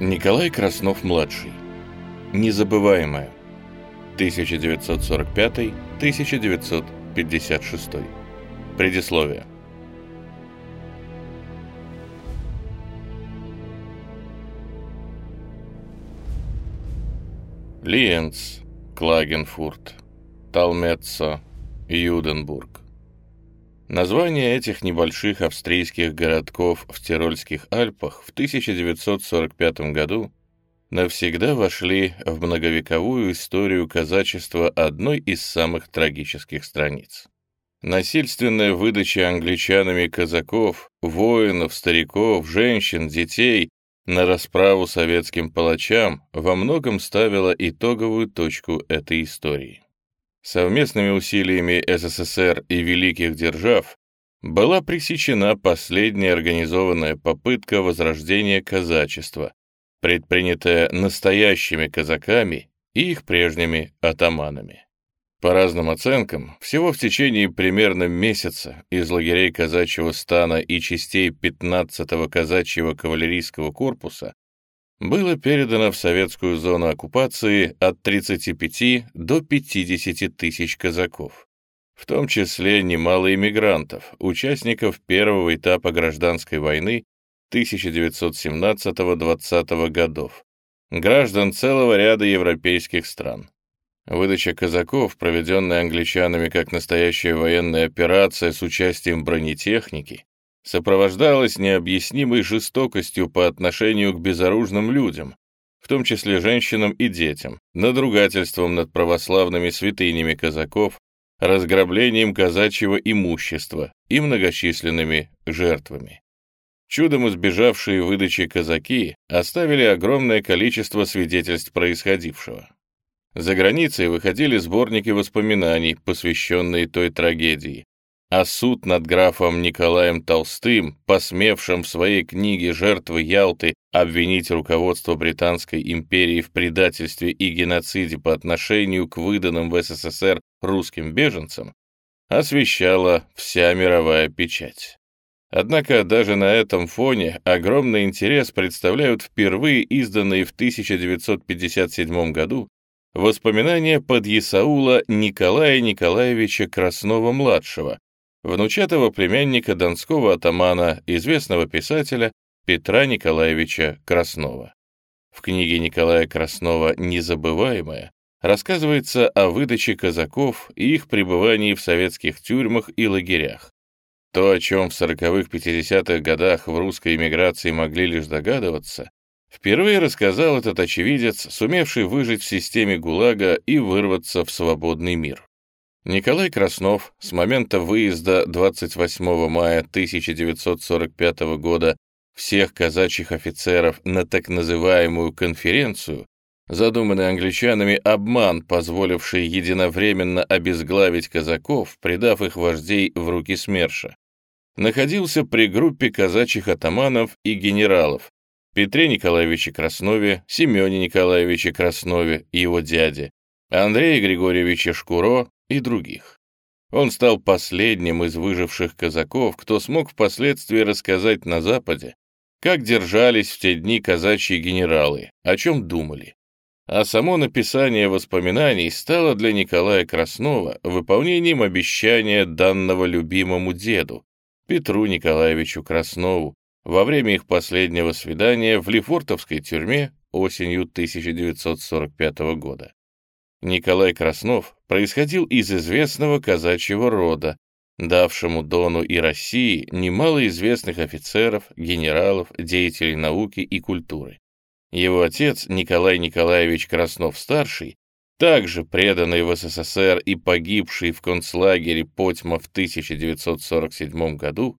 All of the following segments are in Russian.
Николай Краснов-младший. Незабываемое. 1945-1956. Предисловие. Лиенц, Клагенфурт, Талмеццо, Юденбург. Названия этих небольших австрийских городков в Тирольских Альпах в 1945 году навсегда вошли в многовековую историю казачества одной из самых трагических страниц. Насильственная выдача англичанами казаков, воинов, стариков, женщин, детей на расправу советским палачам во многом ставила итоговую точку этой истории. Совместными усилиями СССР и великих держав была пресечена последняя организованная попытка возрождения казачества, предпринятая настоящими казаками и их прежними атаманами. По разным оценкам, всего в течение примерно месяца из лагерей казачьего стана и частей 15-го казачьего кавалерийского корпуса было передано в советскую зону оккупации от 35 до 50 тысяч казаков, в том числе немало иммигрантов, участников первого этапа гражданской войны 1917-20 годов, граждан целого ряда европейских стран. Выдача казаков, проведенная англичанами как настоящая военная операция с участием бронетехники, сопровождалась необъяснимой жестокостью по отношению к безоружным людям, в том числе женщинам и детям, надругательством над православными святынями казаков, разграблением казачьего имущества и многочисленными жертвами. Чудом избежавшие выдачи казаки оставили огромное количество свидетельств происходившего. За границей выходили сборники воспоминаний, посвященные той трагедии, а суд над графом Николаем Толстым, посмевшим в своей книге «Жертвы Ялты» обвинить руководство Британской империи в предательстве и геноциде по отношению к выданным в СССР русским беженцам, освещала вся мировая печать. Однако даже на этом фоне огромный интерес представляют впервые изданные в 1957 году воспоминания подъясаула Николая Николаевича Краснова-младшего, внучатого племянника донского атамана, известного писателя Петра Николаевича Краснова. В книге Николая Краснова «Незабываемое» рассказывается о выдаче казаков и их пребывании в советских тюрьмах и лагерях. То, о чем в 40-х-50-х годах в русской эмиграции могли лишь догадываться, впервые рассказал этот очевидец, сумевший выжить в системе ГУЛАГа и вырваться в свободный мир. Николай Краснов с момента выезда 28 мая 1945 года всех казачьих офицеров на так называемую конференцию, задуманный англичанами обман, позволивший единовременно обезглавить казаков, предав их вождей в руки СМЕРШа, находился при группе казачьих атаманов и генералов Петре Николаевиче Краснове, Семене Николаевиче Краснове и его дяде, Андрея Григорьевича Шкуро и других. Он стал последним из выживших казаков, кто смог впоследствии рассказать на Западе, как держались в те дни казачьи генералы, о чем думали. А само написание воспоминаний стало для Николая Краснова выполнением обещания данного любимому деду, Петру Николаевичу Краснову, во время их последнего свидания в Лефортовской тюрьме осенью 1945 года. Николай Краснов происходил из известного казачьего рода, давшему Дону и России немало известных офицеров, генералов, деятелей науки и культуры. Его отец Николай Николаевич Краснов-старший, также преданный в СССР и погибший в концлагере Потьма в 1947 году,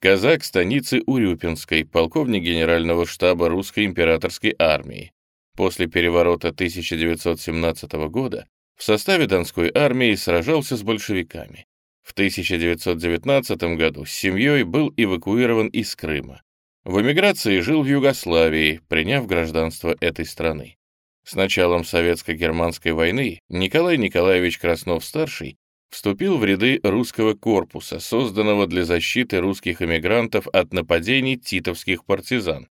казак станицы Урюпинской, полковник генерального штаба русской императорской армии, После переворота 1917 года в составе Донской армии сражался с большевиками. В 1919 году с семьей был эвакуирован из Крыма. В эмиграции жил в Югославии, приняв гражданство этой страны. С началом Советско-германской войны Николай Николаевич Краснов-старший вступил в ряды русского корпуса, созданного для защиты русских эмигрантов от нападений титовских партизан.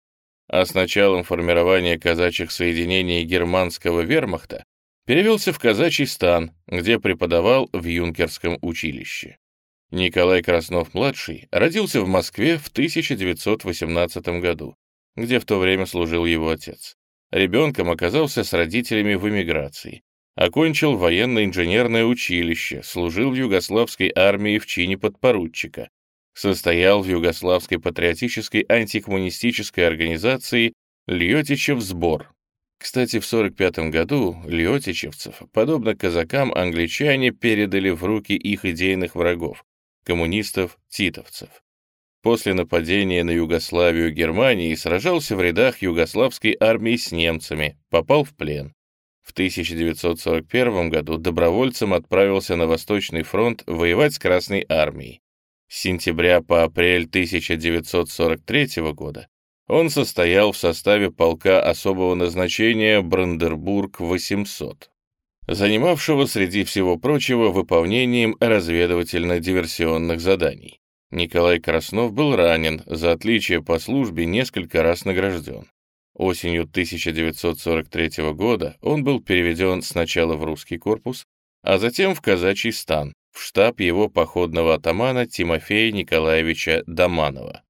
А с началом формирования казачьих соединений германского вермахта перевелся в казачий стан, где преподавал в юнкерском училище. Николай Краснов-младший родился в Москве в 1918 году, где в то время служил его отец. Ребенком оказался с родителями в эмиграции. Окончил военно-инженерное училище, служил в югославской армии в чине подпоручика. Состоял в югославской патриотической антикоммунистической организации «Льотичев сбор». Кстати, в 1945 году льотичевцев, подобно казакам, англичане передали в руки их идейных врагов, коммунистов-титовцев. После нападения на Югославию Германии сражался в рядах югославской армии с немцами, попал в плен. В 1941 году добровольцем отправился на Восточный фронт воевать с Красной армией. С сентября по апрель 1943 года он состоял в составе полка особого назначения Брандербург-800, занимавшего среди всего прочего выполнением разведывательно-диверсионных заданий. Николай Краснов был ранен, за отличие по службе несколько раз награжден. Осенью 1943 года он был переведен сначала в русский корпус, а затем в казачий стан, в штаб его походного атамана Тимофея Николаевича Доманова.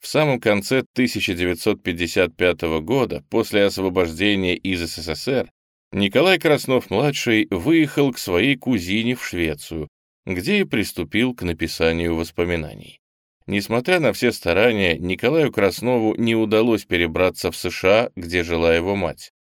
В самом конце 1955 года, после освобождения из СССР, Николай Краснов-младший выехал к своей кузине в Швецию, где и приступил к написанию воспоминаний. Несмотря на все старания, Николаю Краснову не удалось перебраться в США, где жила его мать.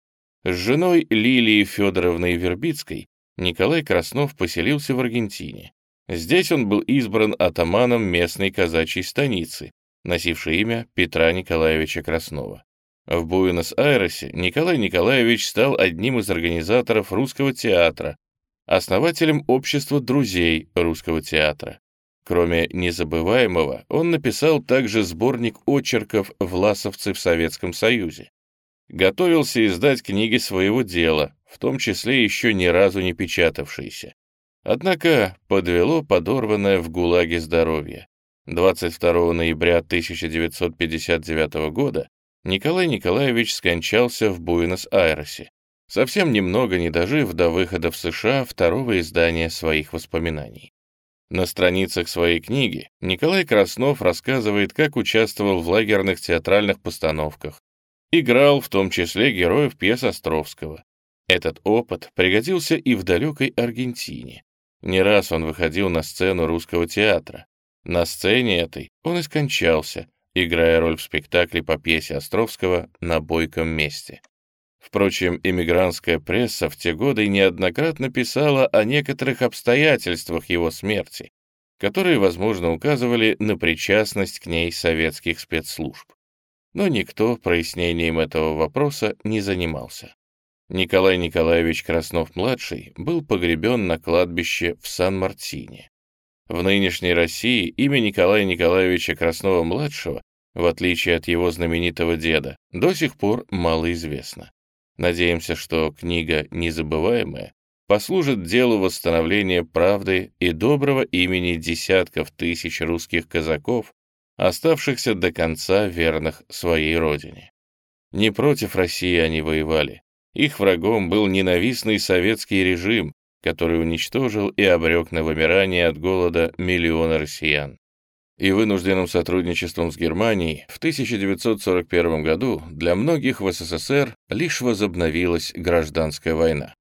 С женой Лилией Федоровной Вербицкой Николай Краснов поселился в Аргентине. Здесь он был избран атаманом местной казачьей станицы, носившей имя Петра Николаевича Краснова. В Буэнос-Айресе Николай Николаевич стал одним из организаторов русского театра, основателем общества друзей русского театра. Кроме незабываемого, он написал также сборник очерков «Власовцы в Советском Союзе». Готовился издать книги своего дела, в том числе еще ни разу не печатавшиеся. Однако подвело подорванное в ГУЛАГе здоровье. 22 ноября 1959 года Николай Николаевич скончался в Буэнос-Айресе, совсем немного не дожив до выхода в США второго издания своих воспоминаний. На страницах своей книги Николай Краснов рассказывает, как участвовал в лагерных театральных постановках, играл в том числе героев пьес Островского. Этот опыт пригодился и в далекой Аргентине. Не раз он выходил на сцену русского театра. На сцене этой он и скончался, играя роль в спектакле по пьесе Островского «На бойком месте». Впрочем, эмигрантская пресса в те годы неоднократно писала о некоторых обстоятельствах его смерти, которые, возможно, указывали на причастность к ней советских спецслужб. Но никто прояснением этого вопроса не занимался. Николай Николаевич Краснов-младший был погребен на кладбище в Сан-Мартине. В нынешней России имя Николая Николаевича Краснова-младшего, в отличие от его знаменитого деда, до сих пор малоизвестно. Надеемся, что книга «Незабываемая» послужит делу восстановления правды и доброго имени десятков тысяч русских казаков, оставшихся до конца верных своей родине. Не против России они воевали. Их врагом был ненавистный советский режим, который уничтожил и обрек на вымирание от голода миллионы россиян и вынужденным сотрудничеством с Германией в 1941 году для многих в СССР лишь возобновилась гражданская война.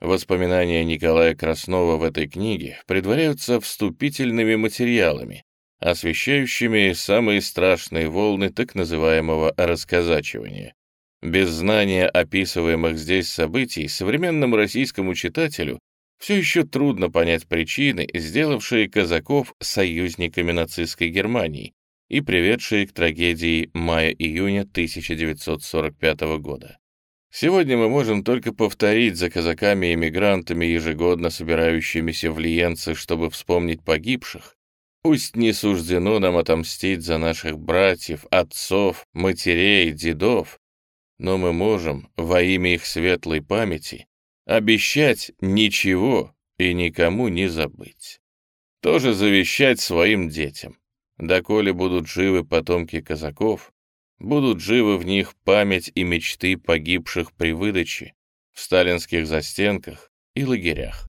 Воспоминания Николая Краснова в этой книге предваряются вступительными материалами, освещающими самые страшные волны так называемого «расказачивания». Без знания описываемых здесь событий современному российскому читателю все еще трудно понять причины, сделавшие казаков союзниками нацистской Германии и приведшие к трагедии мая-июня 1945 года. Сегодня мы можем только повторить за казаками-эмигрантами, ежегодно собирающимися в Лиенце, чтобы вспомнить погибших. Пусть не суждено нам отомстить за наших братьев, отцов, матерей, дедов, но мы можем во имя их светлой памяти Обещать ничего и никому не забыть. Тоже завещать своим детям. Доколе будут живы потомки казаков, будут живы в них память и мечты погибших при выдаче, в сталинских застенках и лагерях.